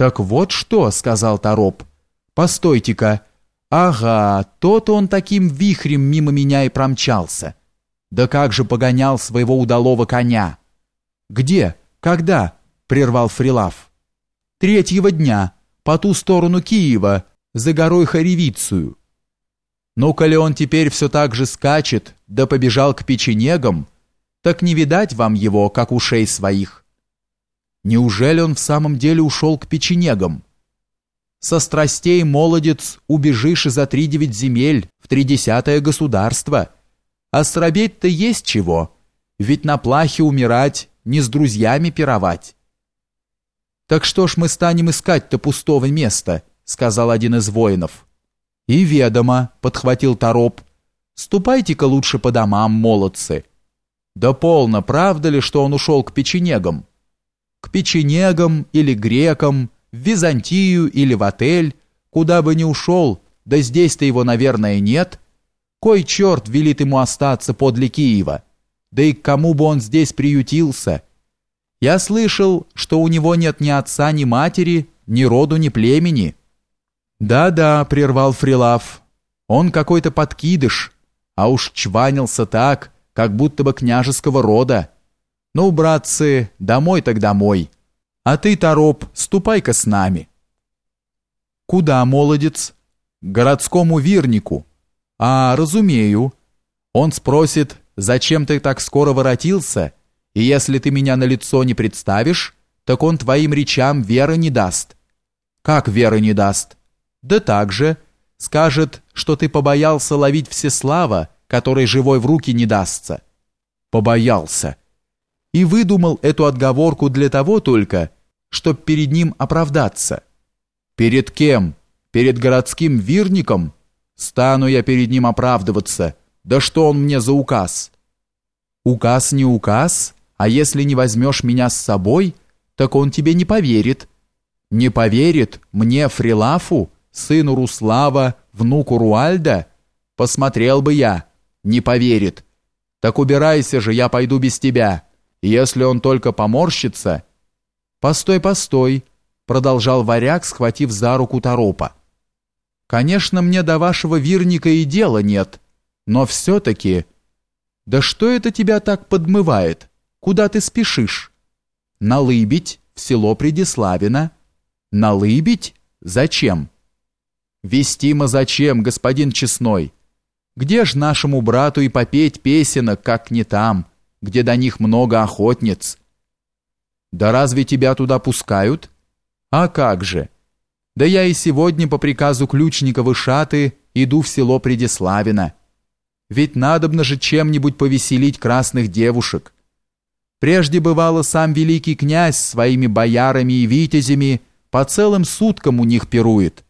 «Так вот что», — сказал Тороп. «Постойте-ка. Ага, тот он таким вихрем мимо меня и промчался. Да как же погонял своего удалого коня!» «Где? Когда?» — прервал Фрилав. «Третьего дня, по ту сторону Киева, за горой Харевицию». «Ну, коли он теперь все так же скачет, да побежал к печенегам, так не видать вам его, как ушей своих». Неужели он в самом деле ушел к печенегам? Со страстей, молодец, убежишь и за три девять земель в тридесятое государство. А срабеть-то есть чего, ведь на плахе умирать, не с друзьями пировать. «Так что ж мы станем искать-то пустого места?» — сказал один из воинов. «И ведомо», — подхватил Тороп. «Ступайте-ка лучше по домам, молодцы». «Да полно, правда ли, что он ушел к печенегам?» К печенегам или грекам, в Византию или в отель, куда бы ни ушел, да здесь-то его, наверное, нет. Кой черт велит ему остаться подле Киева? Да и к кому бы он здесь приютился? Я слышал, что у него нет ни отца, ни матери, ни роду, ни племени. Да-да, прервал Фрилав. Он какой-то подкидыш, а уж чванился так, как будто бы княжеского рода. «Ну, братцы, домой так домой. А ты, Тороп, ступай-ка с нами». «Куда, молодец?» «К городскому вирнику». «А, разумею». Он спросит, зачем ты так скоро воротился, и если ты меня на лицо не представишь, так он твоим речам веры не даст». «Как веры не даст?» «Да так же. Скажет, что ты побоялся ловить Всеслава, который живой в руки не дастся». «Побоялся» и выдумал эту отговорку для того только, чтоб перед ним оправдаться. Перед кем? Перед городским вирником? Стану я перед ним оправдываться. Да что он мне за указ? Указ не указ, а если не возьмешь меня с собой, так он тебе не поверит. Не поверит мне, Фрилафу, сыну Руслава, внуку Руальда? Посмотрел бы я. Не поверит. Так убирайся же, я пойду без тебя. Если он только поморщится... «Постой, постой!» — продолжал варяг, схватив за руку Торопа. «Конечно, мне до вашего вирника и дела нет, но все-таки...» «Да что это тебя так подмывает? Куда ты спешишь?» «Налыбить в село Предиславино». «Налыбить? Зачем?» «Вестимо зачем, господин Честной? Где ж нашему брату и попеть песенок, как не там?» Где до них много охотниц. Да разве тебя туда пускают? А как же? Да я и сегодня по приказу ключника Вышаты иду в село Предиславино. Ведь надобно же чем-нибудь повеселить красных девушек. Прежде бывало сам великий князь своими боярами и витязями по целым суткам у них пирует.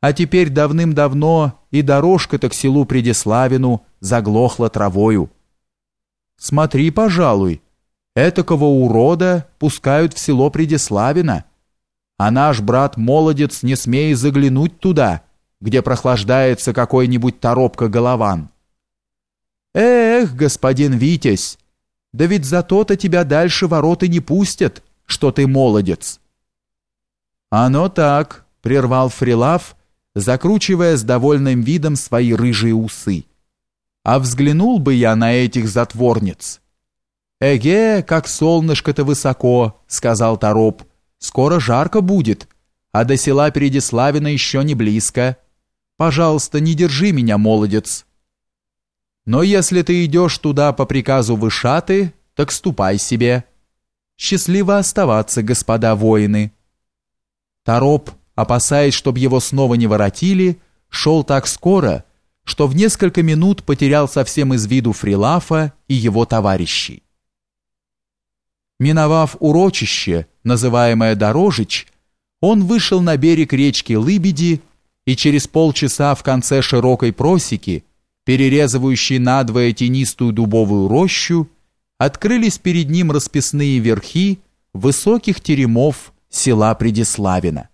А теперь давным-давно и дорожка-то к селу Предиславину заглохла травою. Смотри, пожалуй, этакого урода пускают в село Предиславино, а наш брат-молодец не смей заглянуть туда, где прохлаждается какой-нибудь торопка-голован. Эх, господин Витязь, да ведь за то-то тебя дальше вороты не пустят, что ты молодец. Оно так, прервал Фрилав, закручивая с довольным видом свои рыжие усы а взглянул бы я на этих затворниц. «Эге, как солнышко-то высоко», — сказал Тороп, — «скоро жарко будет, а до села Передиславина еще не близко. Пожалуйста, не держи меня, молодец». «Но если ты идешь туда по приказу Вышаты, так ступай себе. Счастливо оставаться, господа воины». Тороп, опасаясь, чтобы его снова не воротили, шел так скоро, что в несколько минут потерял совсем из виду Фрилафа и его товарищей. Миновав урочище, называемое Дорожич, он вышел на берег речки Лыбеди и через полчаса в конце широкой просеки, перерезывающей надвое тенистую дубовую рощу, открылись перед ним расписные верхи высоких теремов села Предиславина.